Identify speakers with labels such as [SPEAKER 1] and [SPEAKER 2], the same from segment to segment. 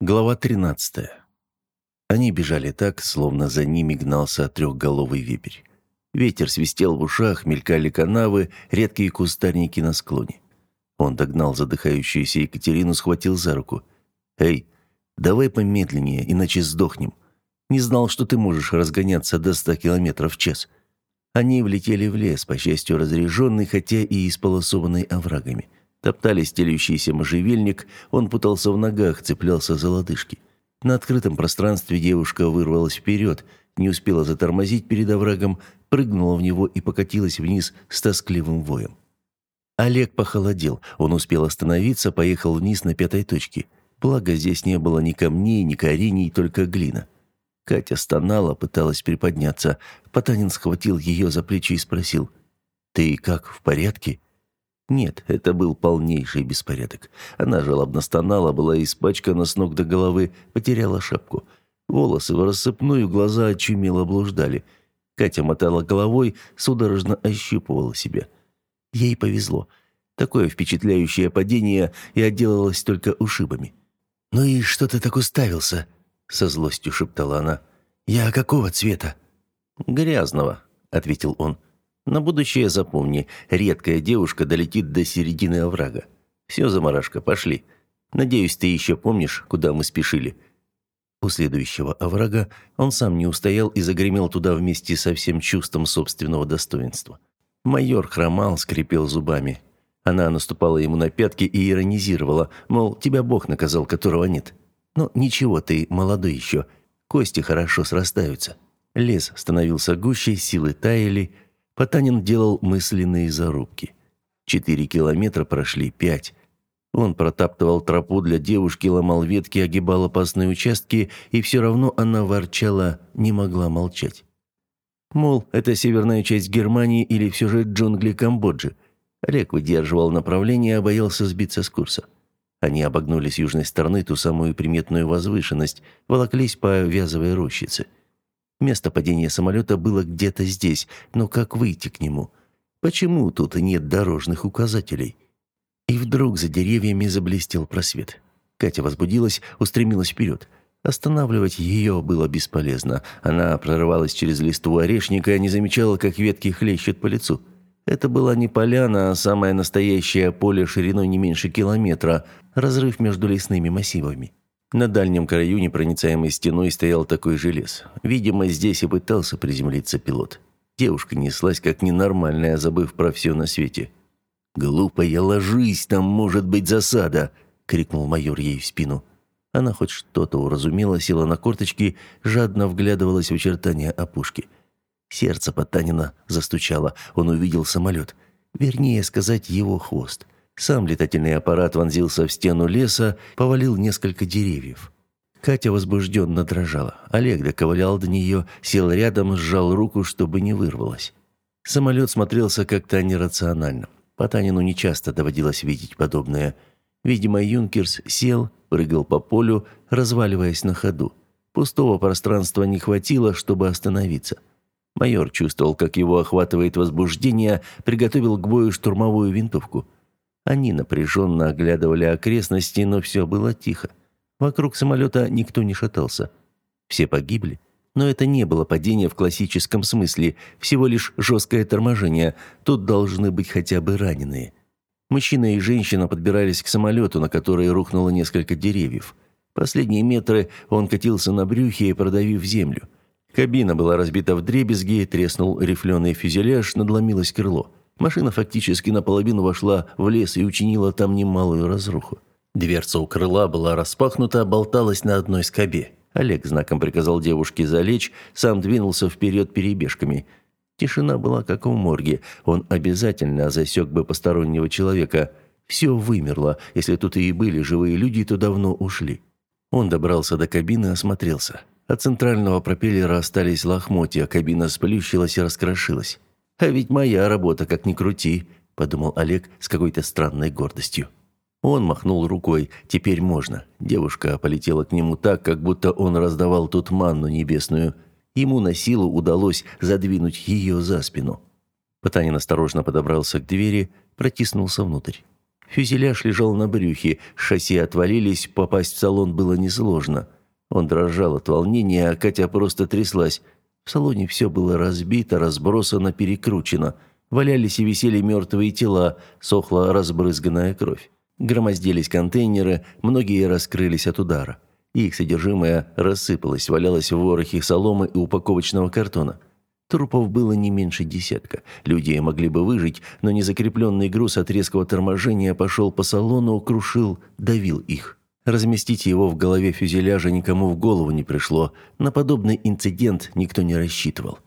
[SPEAKER 1] Глава 13. Они бежали так, словно за ними гнался трехголовый вепрь. Ветер свистел в ушах, мелькали канавы, редкие кустарники на склоне. Он догнал задыхающуюся Екатерину, схватил за руку. «Эй, давай помедленнее, иначе сдохнем. Не знал, что ты можешь разгоняться до ста километров в час». Они влетели в лес, по счастью разреженный, хотя и исполосованный оврагами. Топтали стелющийся можжевельник, он путался в ногах, цеплялся за лодыжки. На открытом пространстве девушка вырвалась вперед, не успела затормозить перед оврагом, прыгнула в него и покатилась вниз с тоскливым воем. Олег похолодел, он успел остановиться, поехал вниз на пятой точке. Благо, здесь не было ни камней, ни корений, только глина. Катя стонала, пыталась приподняться. Потанин схватил ее за плечи и спросил, «Ты как, в порядке?» Нет, это был полнейший беспорядок. Она жалобно стонала, была испачкана с ног до головы, потеряла шапку. Волосы в рассыпную, глаза очумело блуждали. Катя мотала головой, судорожно ощупывала себя. Ей повезло. Такое впечатляющее падение и отделалось только ушибами. «Ну и что ты так уставился?» — со злостью шептала она. «Я какого цвета?» «Грязного», — ответил он. На будущее запомни, редкая девушка долетит до середины оврага. Все, заморашка, пошли. Надеюсь, ты еще помнишь, куда мы спешили». У следующего оврага он сам не устоял и загремел туда вместе со всем чувством собственного достоинства. Майор хромал, скрипел зубами. Она наступала ему на пятки и иронизировала, мол, тебя Бог наказал, которого нет. Но ничего, ты молодой еще, кости хорошо срастаются. Лес становился гуще, силы таяли, Потанин делал мысленные зарубки. Четыре километра прошли пять. Он протаптывал тропу для девушки, ломал ветки, огибал опасные участки, и все равно она ворчала, не могла молчать. Мол, это северная часть Германии или все же джунгли Камбоджи. Олег выдерживал направление, а боялся сбиться с курса. Они обогнули с южной стороны ту самую приметную возвышенность, волоклись по вязовой рощице – Место падения самолета было где-то здесь, но как выйти к нему? Почему тут нет дорожных указателей? И вдруг за деревьями заблестел просвет. Катя возбудилась, устремилась вперед. Останавливать ее было бесполезно. Она прорывалась через листву орешника и не замечала, как ветки хлещут по лицу. Это была не поляна, а самое настоящее поле шириной не меньше километра, разрыв между лесными массивами. На дальнем краю непроницаемой стеной стоял такой же лес. Видимо, здесь и пытался приземлиться пилот. Девушка неслась как ненормальная, забыв про все на свете. «Глупая, ложись, там может быть засада!» — крикнул майор ей в спину. Она хоть что-то уразумела, села на корточки, жадно вглядывалась в очертания опушки. Сердце Потанина застучало, он увидел самолет. Вернее сказать, его хвост — сам летательный аппарат вонзился в стену леса, повалил несколько деревьев. Катя возбужденно дрожала. Олег доковылял до нее, сел рядом, сжал руку, чтобы не вырвалась. Самолет смотрелся как-то нерационально. Потанину нечасто доводилось видеть подобное. Видимо, Юнкерс сел, прыгал по полю, разваливаясь на ходу. Пустого пространства не хватило, чтобы остановиться. Майор чувствовал, как его охватывает возбуждение, приготовил к бою штурмовую винтовку – они напряженно оглядывали окрестности, но все было тихо. Вокруг самолета никто не шатался. Все погибли. Но это не было падение в классическом смысле, всего лишь жесткое торможение. Тут должны быть хотя бы раненые. Мужчина и женщина подбирались к самолету, на который рухнуло несколько деревьев. Последние метры он катился на брюхе, продавив землю. Кабина была разбита в дребезги, треснул рифленый фюзеляж, надломилось крыло. Машина фактически наполовину вошла в лес и учинила там немалую разруху. Дверца у крыла была распахнута, болталась на одной скобе. Олег знаком приказал девушке залечь, сам двинулся вперед перебежками. Тишина была как в морге. Он обязательно засек бы постороннего человека. Все вымерло. Если тут и были живые люди, то давно ушли. Он добрался до кабины, осмотрелся. От центрального пропеллера остались лохмотья, кабина сплющилась и раскрошилась. А ведь моя работа, как ни крути, подумал Олег с какой-то странной гордостью. Он махнул рукой. Теперь можно. Девушка полетела к нему так, как будто он раздавал тут манну небесную. Ему на силу удалось задвинуть ее за спину. Потанин осторожно подобрался к двери, протиснулся внутрь. Фюзеляж лежал на брюхе, шасси отвалились, попасть в салон было несложно. Он дрожал от волнения, а Катя просто тряслась. В салоне все было разбито, разбросано, перекручено. Валялись и висели мертвые тела, сохла разбрызганная кровь. Громоздились контейнеры, многие раскрылись от удара. Их содержимое рассыпалось, валялось в ворохе соломы и упаковочного картона. Трупов было не меньше десятка. Люди могли бы выжить, но незакрепленный груз от резкого торможения пошел по салону, крушил, давил их. Разместить его в голове фюзеляжа никому в голову не пришло. На подобный инцидент никто не рассчитывал.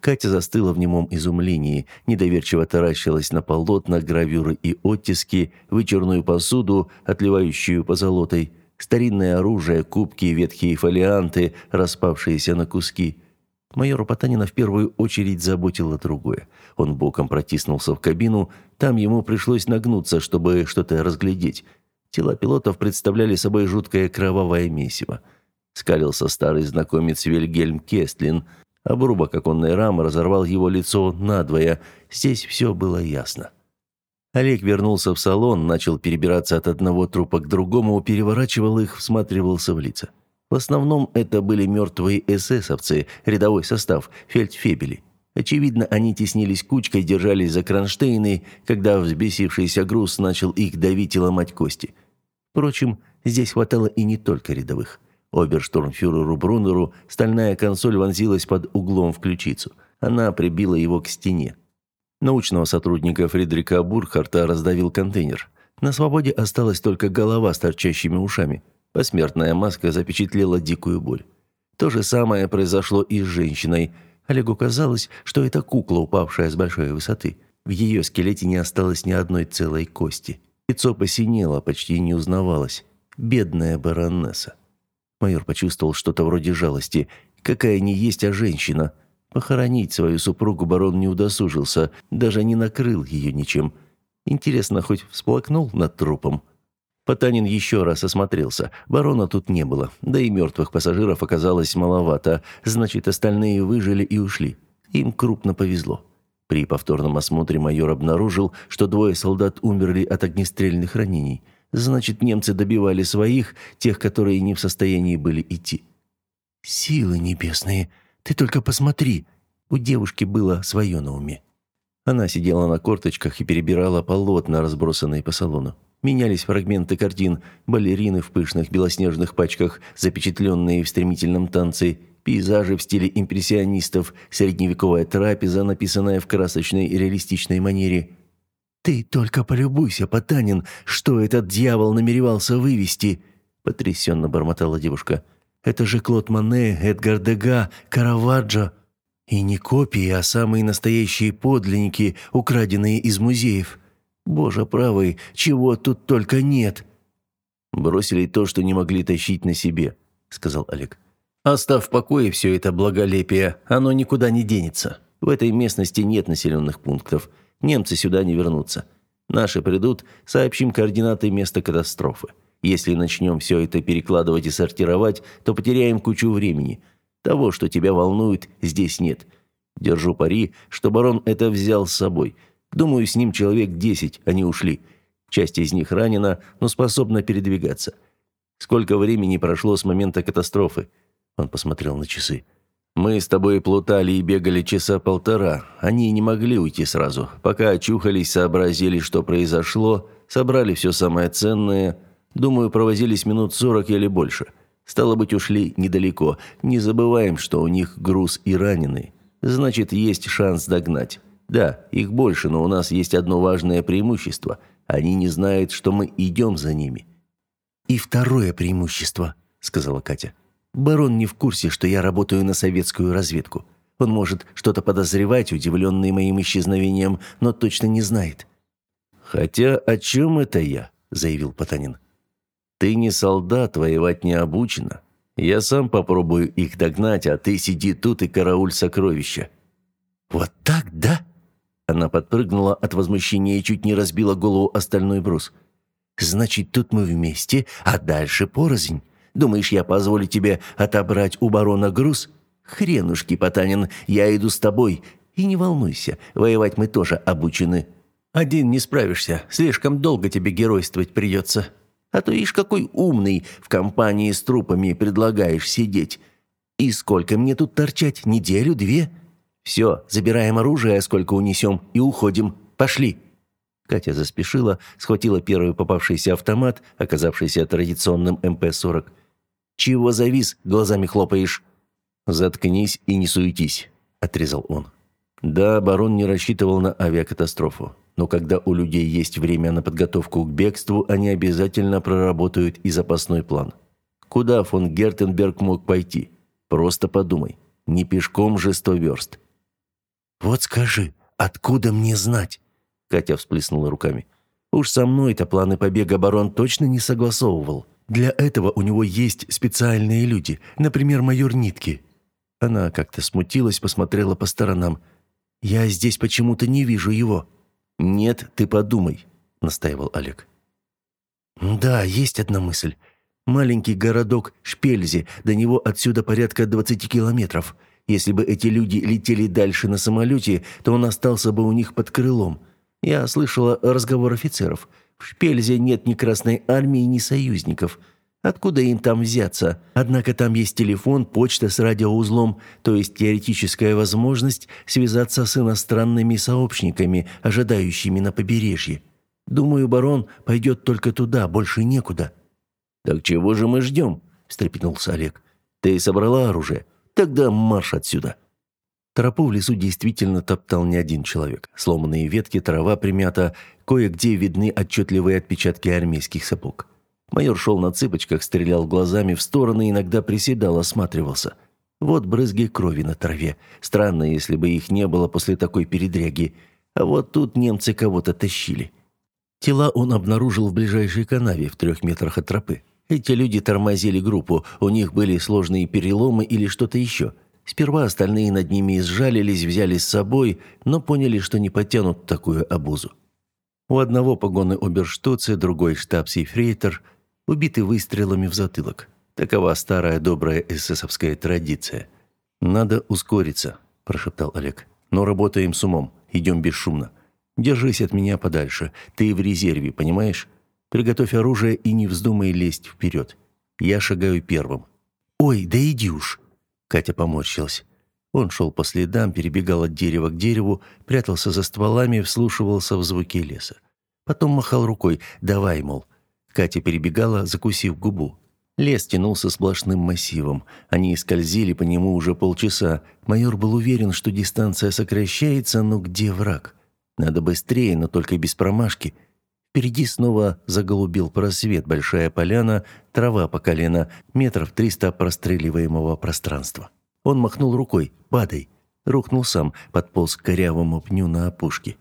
[SPEAKER 1] Катя застыла в немом изумлении, недоверчиво таращилась на полотна, гравюры и оттиски, вычурную посуду, отливающую позолотой, старинное оружие, кубки, ветхие фолианты, распавшиеся на куски – Майора Потанина в первую очередь заботило другое. Он боком протиснулся в кабину, там ему пришлось нагнуться, чтобы что-то разглядеть. Тела пилотов представляли собой жуткое кровавое месиво. Скалился старый знакомец Вильгельм Кестлин. Обрубок оконной рамы разорвал его лицо надвое. Здесь все было ясно. Олег вернулся в салон, начал перебираться от одного трупа к другому, переворачивал их, всматривался в лица. В основном это были мертвые эсэсовцы, рядовой состав, фельдфебели. Очевидно, они теснились кучкой, держались за кронштейны, когда взбесившийся груз начал их давить и ломать кости. Впрочем, здесь хватало и не только рядовых. Оберштурмфюреру Брунеру стальная консоль вонзилась под углом в ключицу. Она прибила его к стене. Научного сотрудника Фридрика Бурхарта раздавил контейнер. На свободе осталась только голова с торчащими ушами – Посмертная маска запечатлела дикую боль. То же самое произошло и с женщиной. Олегу казалось, что это кукла, упавшая с большой высоты. В ее скелете не осталось ни одной целой кости. Лицо посинело, почти не узнавалось. Бедная баронесса. Майор почувствовал что-то вроде жалости. Какая не есть, а женщина. Похоронить свою супругу барон не удосужился, даже не накрыл ее ничем. Интересно, хоть всплакнул над трупом? Потанин еще раз осмотрелся. Барона тут не было, да и мертвых пассажиров оказалось маловато, значит, остальные выжили и ушли. Им крупно повезло. При повторном осмотре майор обнаружил, что двое солдат умерли от огнестрельных ранений. Значит, немцы добивали своих, тех, которые не в состоянии были идти. «Силы небесные, ты только посмотри!» У девушки было свое на уме. Она сидела на корточках и перебирала полотна, разбросанные по салону. Менялись фрагменты картин, балерины в пышных белоснежных пачках, запечатленные в стремительном танце, пейзажи в стиле импрессионистов, средневековая трапеза, написанная в красочной и реалистичной манере. «Ты только полюбуйся, Потанин, что этот дьявол намеревался вывести!» потрясенно бормотала девушка. «Это же Клод Мане, Эдгар Дега, Караваджо!» И не копии, а самые настоящие подлинники, украденные из музеев. Боже правый, чего тут только нет!» «Бросили то, что не могли тащить на себе», — сказал Олег. «Оставь в покое все это благолепие, оно никуда не денется. В этой местности нет населенных пунктов. Немцы сюда не вернутся. Наши придут, сообщим координаты места катастрофы. Если начнем все это перекладывать и сортировать, то потеряем кучу времени. Того, что тебя волнует, здесь нет. Держу пари, что барон это взял с собой. Думаю, с ним человек десять, они ушли. Часть из них ранена, но способна передвигаться. Сколько времени прошло с момента катастрофы? Он посмотрел на часы. Мы с тобой плутали и бегали часа полтора. Они не могли уйти сразу. Пока очухались, сообразили, что произошло, собрали все самое ценное. Думаю, провозились минут сорок или больше. Стало быть, ушли недалеко. Не забываем, что у них груз и раненый. Значит, есть шанс догнать. Да, их больше, но у нас есть одно важное преимущество. Они не знают, что мы идем за ними. И второе преимущество, сказала Катя. Барон не в курсе, что я работаю на советскую разведку. Он может что-то подозревать, удивленный моим исчезновением, но точно не знает. Хотя о чем это я? заявил Потанин. Ты не солдат, воевать не обучена. Я сам попробую их догнать, а ты сиди тут и карауль сокровища. Вот так, да? Она подпрыгнула от возмущения и чуть не разбила голову остальной брус. «Значит, тут мы вместе, а дальше порознь. Думаешь, я позволю тебе отобрать у барона груз? Хренушки, Потанин, я иду с тобой. И не волнуйся, воевать мы тоже обучены». Один не справишься, слишком долго тебе геройствовать придется. А то ишь какой умный, в компании с трупами предлагаешь сидеть. И сколько мне тут торчать, неделю-две? Все, забираем оружие, сколько унесем, и уходим. Пошли!» Катя заспешила, схватила первый попавшийся автомат, оказавшийся традиционным МП-40. «Чего завис, глазами хлопаешь?» «Заткнись и не суетись», — отрезал он. Да, барон не рассчитывал на авиакатастрофу. Но когда у людей есть время на подготовку к бегству, они обязательно проработают и запасной план. Куда фон Гертенберг мог пойти? Просто подумай. Не пешком же сто верст.
[SPEAKER 2] «Вот скажи, откуда мне знать?»
[SPEAKER 1] Катя всплеснула руками. «Уж со мной-то планы побега барон точно не согласовывал.
[SPEAKER 2] Для этого у него есть специальные люди, например, майор Нитки».
[SPEAKER 1] Она как-то смутилась, посмотрела по сторонам.
[SPEAKER 2] «Я здесь почему-то не вижу его».
[SPEAKER 1] «Нет, ты подумай», — настаивал Олег.
[SPEAKER 2] «Да, есть одна мысль. Маленький городок Шпельзи, до него отсюда порядка 20 километров. Если бы эти люди летели дальше на самолете, то он остался бы у них под крылом. Я слышала разговор офицеров. В Шпельзе нет ни Красной Армии, ни союзников. Откуда им там взяться? Однако там есть телефон, почта с радиоузлом, то есть теоретическая возможность связаться с иностранными сообщниками, ожидающими на побережье. Думаю, барон пойдет только туда, больше некуда».
[SPEAKER 1] «Так чего же мы ждем?» – встрепенулся Олег. «Ты собрала оружие? Тогда марш отсюда». Тропу в лесу действительно топтал не один человек. Сломанные ветки, трава примята, кое-где видны отчетливые отпечатки армейских сапог. Майор шел на цыпочках, стрелял глазами в стороны, иногда приседал, осматривался. Вот брызги крови на траве. Странно, если бы их не было после такой передряги. А вот тут немцы кого-то тащили. Тела он обнаружил в ближайшей канаве в трех метрах от тропы. Эти люди тормозили группу, у них были сложные переломы или что-то еще. Сперва остальные над ними сжалились, взяли с собой, но поняли, что не потянут такую обузу. У одного погоны оберштуцы, другой штабс-ефрейтор – убиты выстрелами в затылок. Такова старая добрая эсэсовская традиция. «Надо ускориться», – прошептал Олег. «Но работаем с умом, идем бесшумно. Держись от меня подальше, ты в резерве, понимаешь? Приготовь оружие и не вздумай лезть вперед. Я шагаю первым».
[SPEAKER 2] «Ой, да иди уж!»
[SPEAKER 1] Катя поморщилась. Он шел по следам, перебегал от дерева к дереву, прятался за стволами, вслушивался в звуки леса. Потом махал рукой «давай, мол». Катя перебегала, закусив губу. Лес тянулся сплошным массивом. Они скользили по нему уже полчаса. Майор был уверен, что дистанция сокращается, но где враг? Надо быстрее, но только без промашки. Впереди снова заголубил просвет, большая поляна, трава по колено, метров триста простреливаемого пространства. Он махнул рукой «Падай!» Рухнул сам, подполз к корявому пню на опушке.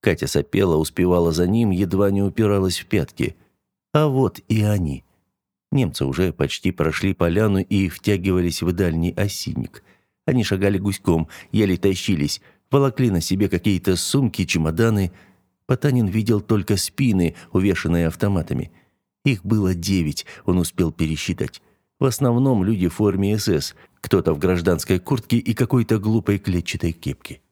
[SPEAKER 1] Катя сопела, успевала за ним, едва не упиралась в пятки – а вот и они. Немцы уже почти прошли поляну и втягивались в дальний осинник. Они шагали гуськом, еле тащились, волокли на себе какие-то сумки, чемоданы. Потанин видел только спины, увешанные автоматами. Их было девять, он успел пересчитать. В основном люди в форме СС, кто-то в гражданской куртке и какой-то глупой клетчатой кепке.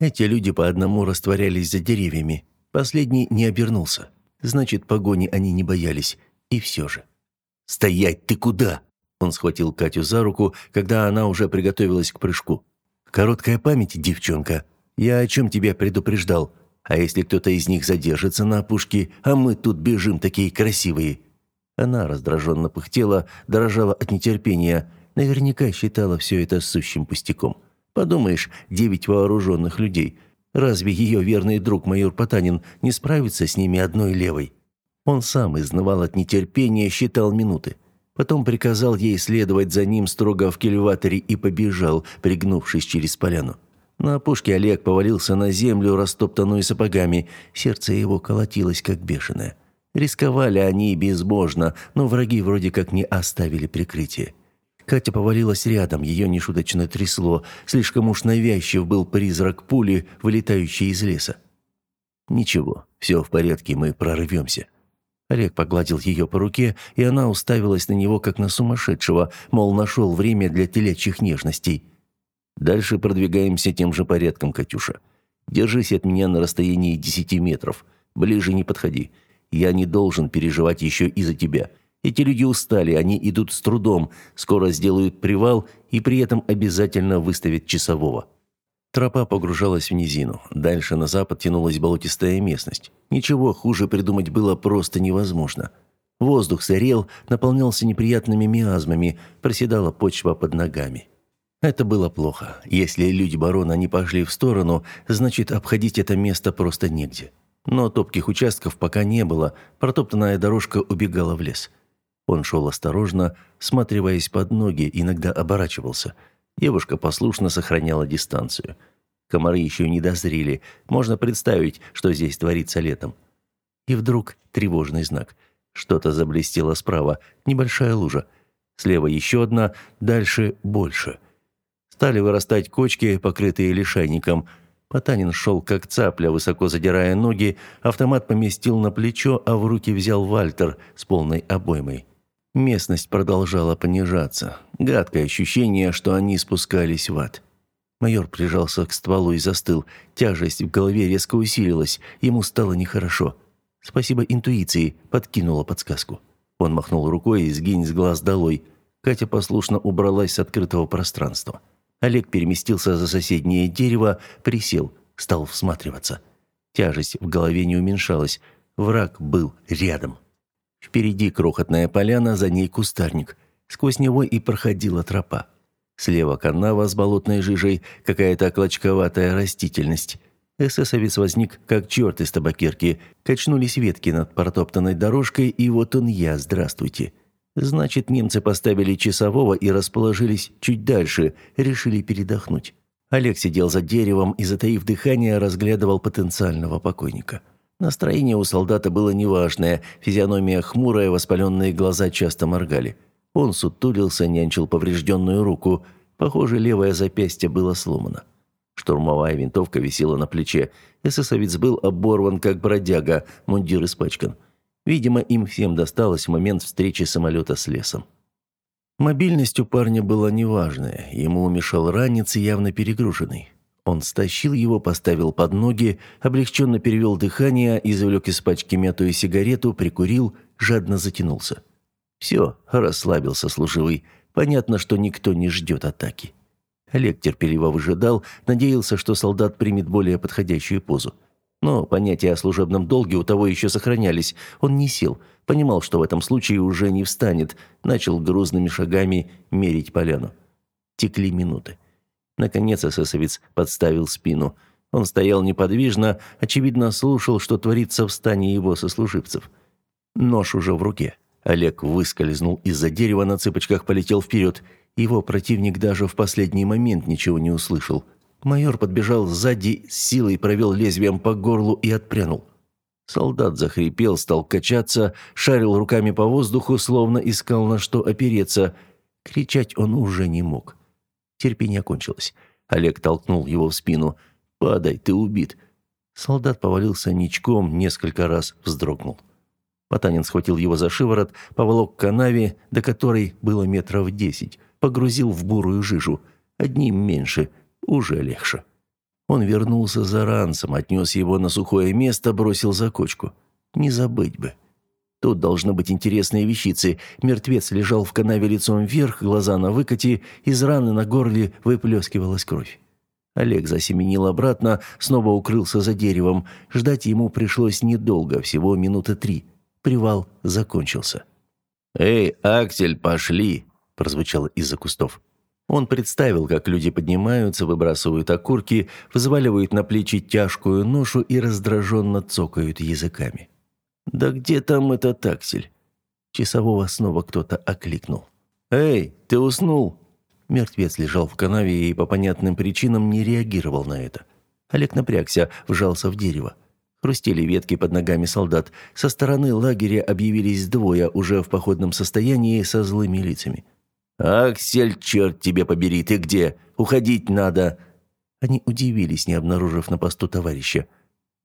[SPEAKER 1] Эти люди по одному растворялись за деревьями. Последний не обернулся. Значит, погони они не боялись. И все же. «Стоять! Ты куда?» Он схватил Катю за руку, когда она уже приготовилась к прыжку. «Короткая память, девчонка. Я о чем тебя предупреждал? А если кто-то из них задержится на опушке, а мы тут бежим такие красивые?» Она раздраженно пыхтела, дрожала от нетерпения. Наверняка считала все это сущим пустяком. Подумаешь, девять вооруженных людей – Разве ее верный друг майор Потанин не справится с ними одной левой? Он сам изнывал от нетерпения, считал минуты. Потом приказал ей следовать за ним строго в кильваторе и побежал, пригнувшись через поляну. На опушке Олег повалился на землю, растоптанную сапогами. Сердце его колотилось, как бешеное. Рисковали они безбожно, но враги вроде как не оставили прикрытия. Катя повалилась рядом, ее нешуточно трясло. Слишком уж навязчив был призрак пули, вылетающей из леса. «Ничего, все в порядке, мы прорвемся». Олег погладил ее по руке, и она уставилась на него, как на сумасшедшего, мол, нашел время для телячьих нежностей. «Дальше продвигаемся тем же порядком, Катюша. Держись от меня на расстоянии десяти метров. Ближе не подходи. Я не должен переживать еще из-за тебя. Эти люди устали, они идут с трудом, скоро сделают привал и при этом обязательно выставят часового». Тропа погружалась в низину. Дальше на запад тянулась болотистая местность. Ничего хуже придумать было просто невозможно. Воздух сырел, наполнялся неприятными миазмами, проседала почва под ногами. Это было плохо. Если люди барона не пошли в сторону, значит, обходить это место просто негде. Но топких участков пока не было, протоптанная дорожка убегала в лес. Он шел осторожно, сматриваясь под ноги, иногда оборачивался. Девушка послушно сохраняла дистанцию. Комары еще не дозрели, можно представить, что здесь творится летом. И вдруг тревожный знак. Что-то заблестело справа, небольшая лужа. Слева еще одна, дальше больше. Стали вырастать кочки, покрытые лишайником – Потанин шел как цапля, высоко задирая ноги, автомат поместил на плечо, а в руки взял Вальтер с полной обоймой. Местность продолжала понижаться. Гадкое ощущение, что они спускались в ад. Майор прижался к стволу и застыл. Тяжесть в голове резко усилилась. Ему стало нехорошо. Спасибо интуиции, подкинула подсказку. Он махнул рукой и сгинь с глаз долой. Катя послушно убралась с открытого пространства. Олег переместился за соседнее дерево, присел, стал всматриваться. Тяжесть в голове не уменьшалась. Враг был рядом. Впереди крохотная поляна, за ней кустарник. Сквозь него и проходила тропа. Слева канава с болотной жижей, какая-то клочковатая растительность. Эсэсовец возник, как черт из табакерки. Качнулись ветки над протоптанной дорожкой, и вот он я, здравствуйте. Значит, немцы поставили часового и расположились чуть дальше, решили передохнуть. Олег сидел за деревом и, затаив дыхание, разглядывал потенциального покойника. Настроение у солдата было неважное, физиономия хмурая, воспаленные глаза часто моргали. Он сутулился, нянчил поврежденную руку. Похоже, левое запястье было сломано. Штурмовая винтовка висела на плече. Эсэсовец был оборван, как бродяга, мундир испачкан. Видимо, им всем досталось момент встречи самолета с лесом. Мобильность у парня была неважная, ему мешал ранец явно перегруженный. Он стащил его, поставил под ноги, облегченно перевел дыхание, извлек из пачки мятую сигарету, прикурил, жадно затянулся. Все, расслабился служивый. Понятно, что никто не ждет атаки. Олег терпеливо выжидал, надеялся, что солдат примет более подходящую позу. Но понятия о служебном долге у того еще сохранялись. Он не сел, понимал, что в этом случае уже не встанет, начал грузными шагами мерить поляну. Текли минуты. Наконец эсэсовец подставил спину. Он стоял неподвижно, очевидно слушал, что творится в стане его сослуживцев. Нож уже в руке. Олег выскользнул из-за дерева, на цыпочках полетел вперед. Его противник даже в последний момент ничего не услышал – Майор подбежал сзади, силой провел лезвием по горлу и отпрянул. Солдат захрипел, стал качаться, шарил руками по воздуху, словно искал на что опереться. Кричать он уже не мог. Терпение кончилось. Олег толкнул его в спину. «Падай, ты убит!» Солдат повалился ничком, несколько раз вздрогнул. Потанин схватил его за шиворот, поволок к канаве, до которой было метров десять, погрузил в бурую жижу. Одним меньше – уже легче. Он вернулся за ранцем, отнес его на сухое место, бросил за кочку. Не забыть бы. Тут должны быть интересные вещицы. Мертвец лежал в канаве лицом вверх, глаза на выкате, из раны на горле выплескивалась кровь. Олег засеменил обратно, снова укрылся за деревом. Ждать ему пришлось недолго, всего минуты три. Привал закончился. «Эй, Аксель, пошли!» – прозвучало из-за кустов. Он представил, как люди поднимаются, выбрасывают окурки, взваливают на плечи тяжкую ношу и раздраженно цокают языками. «Да где там этот аксель?» Часового снова кто-то окликнул. «Эй, ты уснул?» Мертвец лежал в канаве и по понятным причинам не реагировал на это. Олег напрягся, вжался в дерево. Хрустели ветки под ногами солдат. Со стороны лагеря объявились двое, уже в походном состоянии, со злыми лицами. «Аксель, черт тебе побери, ты где? Уходить надо!» Они удивились, не обнаружив на посту товарища.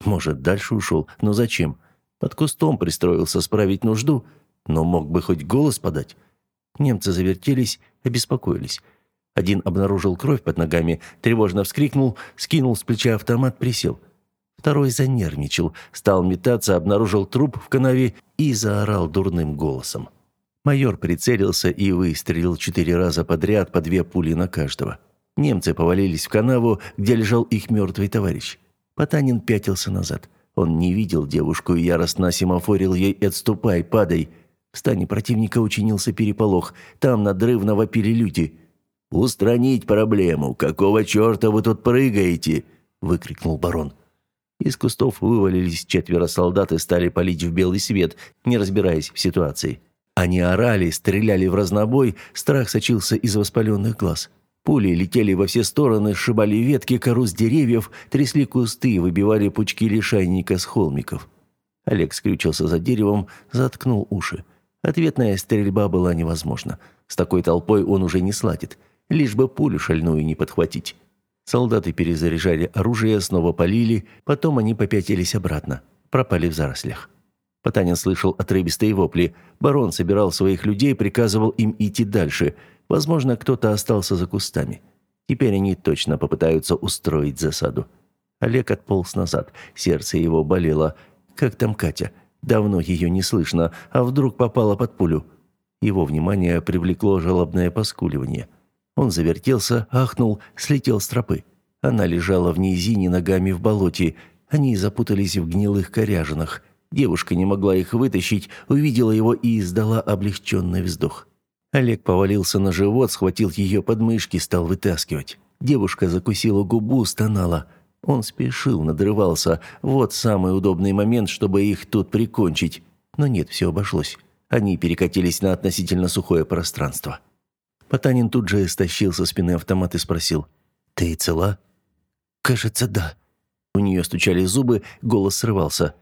[SPEAKER 1] Может, дальше ушел, но зачем? Под кустом пристроился справить нужду, но мог бы хоть голос подать. Немцы завертелись, обеспокоились.
[SPEAKER 2] Один обнаружил кровь под ногами, тревожно вскрикнул, скинул с плеча автомат, присел. Второй занервничал, стал метаться, обнаружил труп в канаве и заорал дурным голосом. Майор прицелился и выстрелил четыре раза подряд по две пули на каждого. Немцы повалились в канаву, где лежал их мертвый товарищ. Потанин пятился назад. Он не видел девушку и яростно семафорил ей «Отступай, падай!». В стане противника учинился переполох. Там надрывно вопили люди. «Устранить проблему! Какого черта вы тут прыгаете?» – выкрикнул барон. Из кустов вывалились четверо солдат и стали палить в белый свет, не разбираясь в ситуации. Они орали, стреляли в разнобой, страх сочился из воспаленных глаз. Пули летели во все стороны, сшибали ветки, кору с деревьев, трясли кусты, выбивали пучки лишайника с холмиков. Олег скрючился за деревом, заткнул уши. Ответная стрельба была невозможна. С такой толпой он уже не сладит. Лишь бы пулю шальную не подхватить. Солдаты перезаряжали оружие, снова полили, потом они попятились обратно. Пропали в зарослях. Потанин слышал отрывистые вопли. Барон собирал своих людей, приказывал им идти дальше – Возможно, кто-то остался за кустами. Теперь они точно попытаются устроить засаду. Олег отполз назад. Сердце его болело. Как там Катя? Давно ее не слышно, а вдруг попала под пулю. Его внимание привлекло жалобное поскуливание. Он завертелся, ахнул, слетел с тропы. Она лежала в низине ногами в болоте. Они запутались в гнилых коряжинах. Девушка не могла их вытащить, увидела его и издала облегченный вздох. Олег повалился на живот, схватил ее подмышки, стал вытаскивать. Девушка закусила губу, стонала. Он спешил, надрывался. Вот самый удобный момент, чтобы их тут прикончить. Но нет, все обошлось. Они перекатились на относительно сухое пространство. Потанин тут же стащил со спины автомат и спросил. «Ты цела?» «Кажется, да». У нее стучали зубы, голос срывался.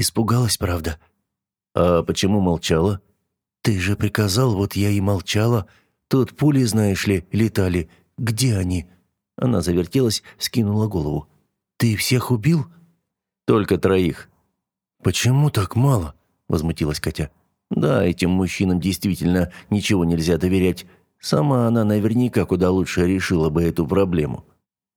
[SPEAKER 2] «Испугалась, правда?» «А почему молчала?» «Ты же приказал, вот я и молчала. Тут пули, знаешь ли, летали. Где они?» Она завертелась, скинула голову. «Ты всех убил?»
[SPEAKER 1] «Только троих».
[SPEAKER 2] «Почему так мало?» – возмутилась Катя.
[SPEAKER 1] «Да, этим мужчинам действительно ничего нельзя доверять. Сама она наверняка куда лучше решила бы эту проблему».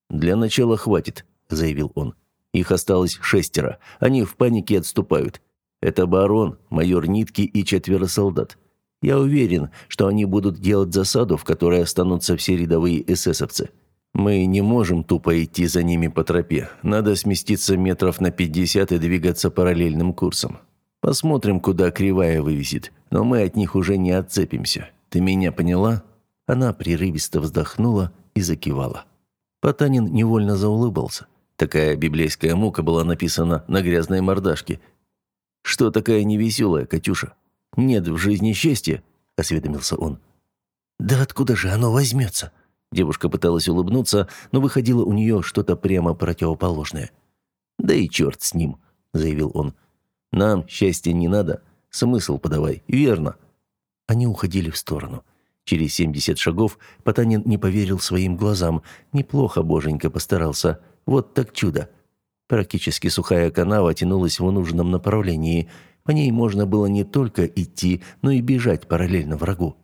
[SPEAKER 1] «Для начала хватит», – заявил он. «Их осталось шестеро. Они в панике отступают. Это барон, майор Нитки и четверо солдат. Я уверен, что они будут делать засаду, в которой останутся все рядовые эсэсовцы. Мы не можем тупо идти за ними по тропе. Надо сместиться метров на 50 и двигаться параллельным курсом. Посмотрим, куда кривая вывесит, но мы от них уже не отцепимся. Ты меня поняла?» Она прерывисто вздохнула и закивала. Потанин невольно заулыбался. Такая библейская мука была написана на грязной мордашке – «Что такая невеселая, Катюша? Нет в жизни счастья?» – осведомился он.
[SPEAKER 2] «Да откуда же оно возьмется?»
[SPEAKER 1] Девушка пыталась улыбнуться, но выходило у нее что-то прямо противоположное. «Да и черт с ним», – заявил он. «Нам счастья не надо. Смысл подавай, верно». Они уходили в сторону. Через семьдесят шагов Потанин не поверил своим глазам. Неплохо боженька постарался. Вот так чудо. Практически сухая канава тянулась в нужном направлении. По ней можно было не только идти, но и бежать параллельно врагу.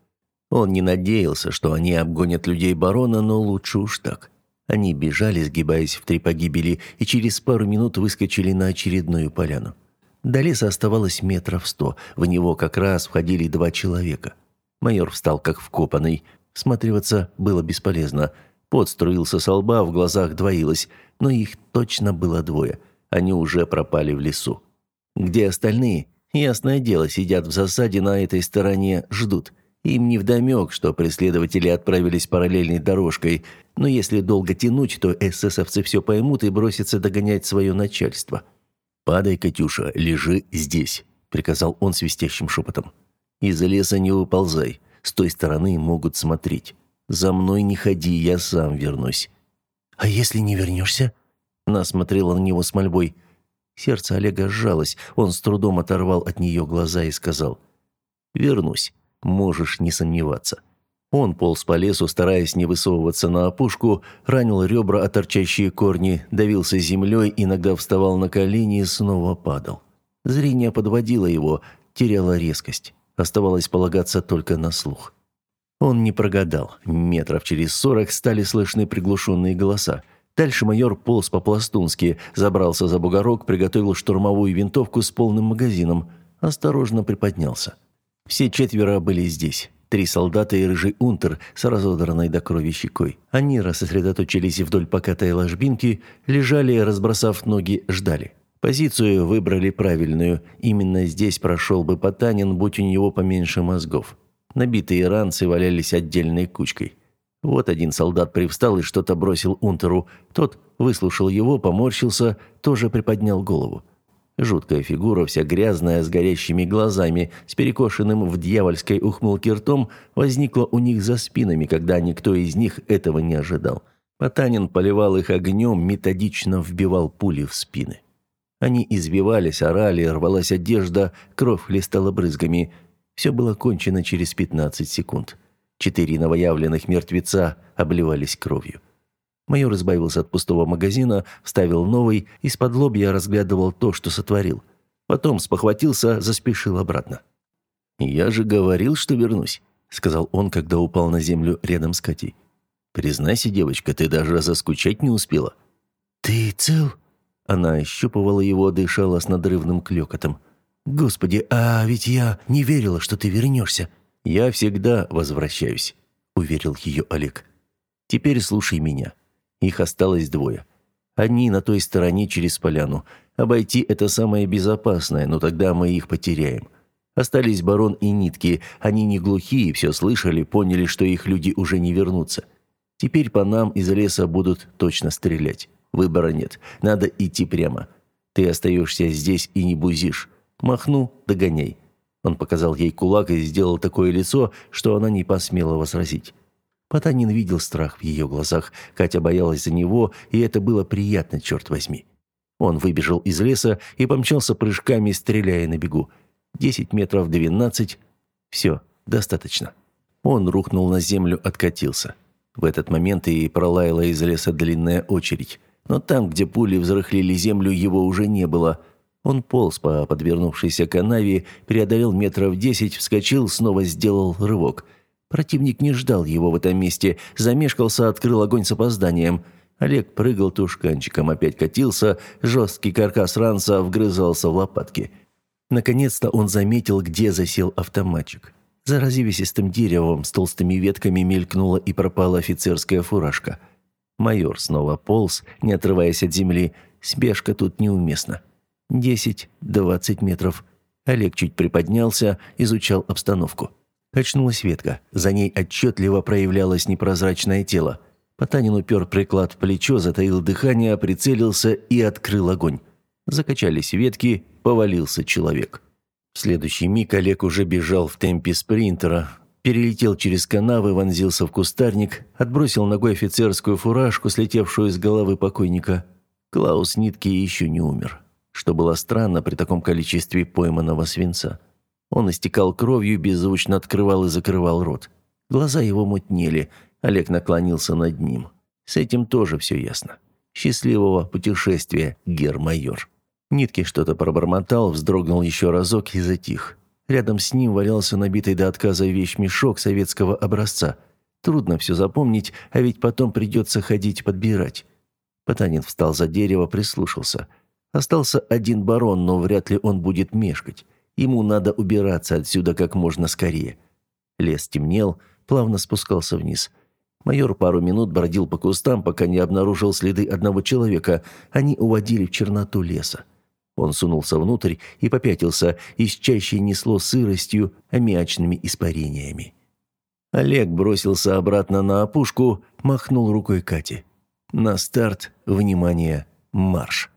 [SPEAKER 1] Он не надеялся, что они обгонят людей барона, но лучше уж так. Они бежали, сгибаясь в три погибели, и через пару минут выскочили на очередную поляну. До леса оставалось метров сто. В него как раз входили два человека. Майор встал как вкопанный. Всматриваться было бесполезно – Пот струился со лба, в глазах двоилось, но их точно было двое. Они уже пропали в лесу. Где остальные? Ясное дело, сидят в засаде на этой стороне, ждут. Им не вдомек, что преследователи отправились параллельной дорожкой, но если долго тянуть, то эсэсовцы все поймут и бросятся догонять свое начальство. «Падай, Катюша, лежи здесь», — приказал он свистящим шепотом. «Из леса не выползай, с той стороны могут смотреть». За мной не ходи, я сам вернусь».
[SPEAKER 2] «А если не вернешься?»
[SPEAKER 1] Она смотрела на него с мольбой. Сердце Олега сжалось. Он с трудом оторвал от нее глаза и сказал. «Вернусь. Можешь не сомневаться». Он полз по лесу, стараясь не высовываться на опушку, ранил ребра о торчащие корни, давился землей, иногда вставал на колени и снова падал. Зрение подводило его, теряло резкость. Оставалось полагаться только на слух. Он не прогадал. Метров через сорок стали слышны приглушенные голоса. Дальше майор полз по-пластунски, забрался за бугорок, приготовил штурмовую винтовку с полным магазином. Осторожно приподнялся. Все четверо были здесь. Три солдата и рыжий унтер с разодранной до крови щекой. Они рассосредоточились вдоль покатой ложбинки, лежали, разбросав ноги, ждали. Позицию выбрали правильную. Именно здесь прошел бы Потанин, будь у него поменьше мозгов. Набитые ранцы валялись отдельной кучкой. Вот один солдат привстал и что-то бросил унтеру. Тот выслушал его, поморщился, тоже приподнял голову. Жуткая фигура, вся грязная, с горящими глазами, с перекошенным в дьявольской ухмылке ртом, возникла у них за спинами, когда никто из них этого не ожидал. Потанин поливал их огнем, методично вбивал пули в спины. Они извивались, орали, рвалась одежда, кровь хлестала брызгами. Все было кончено через 15 секунд. Четыре новоявленных мертвеца обливались кровью. Майор избавился от пустого магазина, вставил новый, из-под лобья разглядывал то, что сотворил. Потом спохватился, заспешил обратно. «Я же говорил, что вернусь», — сказал он, когда упал на землю рядом с Катей. «Признайся, девочка, ты даже заскучать не успела».
[SPEAKER 2] «Ты цел?»
[SPEAKER 1] Она ощупывала его, дышала с надрывным клёкотом.
[SPEAKER 2] «Господи, а ведь я не верила, что ты вернешься».
[SPEAKER 1] «Я всегда возвращаюсь», — уверил ее Олег. «Теперь слушай меня. Их осталось двое. Одни на той стороне через поляну. Обойти это самое безопасное, но тогда мы их потеряем. Остались барон и нитки. Они не глухие, все слышали, поняли, что их люди уже не вернутся. Теперь по нам из леса будут точно стрелять. Выбора нет. Надо идти прямо. Ты остаешься здесь и не бузишь. Махну, догоняй. Он показал ей кулак и сделал такое лицо, что она не посмела возразить. Потанин видел страх в ее глазах. Катя боялась за него, и это было приятно, черт возьми. Он выбежал из леса и помчался прыжками, стреляя на бегу. Десять метров, двенадцать. Все, достаточно. Он рухнул на землю, откатился. В этот момент и пролаяла из леса длинная очередь. Но там, где пули взрыхлили землю, его уже не было. Он полз по подвернувшейся канаве, преодолел метров десять, вскочил, снова сделал рывок – Противник не ждал его в этом месте, замешкался, открыл огонь с опозданием. Олег прыгал тушканчиком, опять катился, жесткий каркас ранца вгрызался в лопатки. Наконец-то он заметил, где засел автоматчик. За развесистым деревом с толстыми ветками мелькнула и пропала офицерская фуражка. Майор снова полз, не отрываясь от земли. Спешка тут неуместна. Десять, двадцать метров. Олег чуть приподнялся, изучал обстановку. Качнулась ветка. За ней отчетливо проявлялось непрозрачное тело. Потанин упер приклад в плечо, затаил дыхание, прицелился и открыл огонь. Закачались ветки, повалился человек. В следующий миг Олег уже бежал в темпе спринтера, перелетел через канавы, вонзился в кустарник, отбросил ногой офицерскую фуражку, слетевшую с головы покойника. Клаус Нитки еще не умер, что было странно при таком количестве пойманного свинца. Он истекал кровью, беззвучно открывал и закрывал рот. Глаза его мутнели. Олег наклонился над ним. С этим тоже все ясно. Счастливого путешествия, гер-майор. Нитки что-то пробормотал, вздрогнул еще разок и затих. Рядом с ним валялся набитый до отказа вещмешок советского образца. Трудно все запомнить, а ведь потом придется ходить подбирать. Потанин встал за дерево, прислушался. Остался один барон, но вряд ли он будет мешкать. Ему надо убираться отсюда как можно скорее. Лес темнел, плавно спускался вниз. Майор пару минут бродил по кустам, пока не обнаружил следы одного человека. Они уводили в черноту леса. Он сунулся внутрь и попятился, из чаще несло сыростью, аммиачными испарениями. Олег бросился обратно на опушку, махнул рукой Кате. На старт, внимание, марш!